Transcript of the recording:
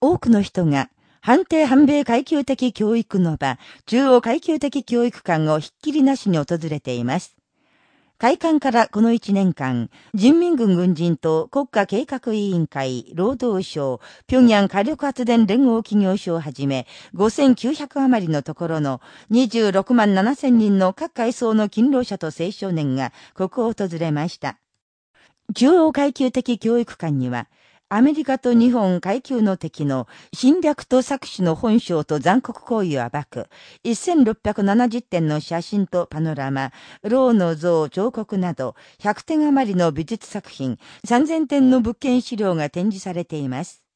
多くの人が、反帝反米階級的教育の場、中央階級的教育館をひっきりなしに訪れています。開館からこの1年間、人民軍軍人と国家計画委員会、労働省、平壌火力発電連合企業所をはじめ、5900余りのところの26万7000人の各階層の勤労者と青少年がここを訪れました。中央階級的教育館には、アメリカと日本階級の敵の侵略と搾取の本性と残酷行為を暴く1670点の写真とパノラマ、ローの像、彫刻など100点余りの美術作品3000点の物件資料が展示されています。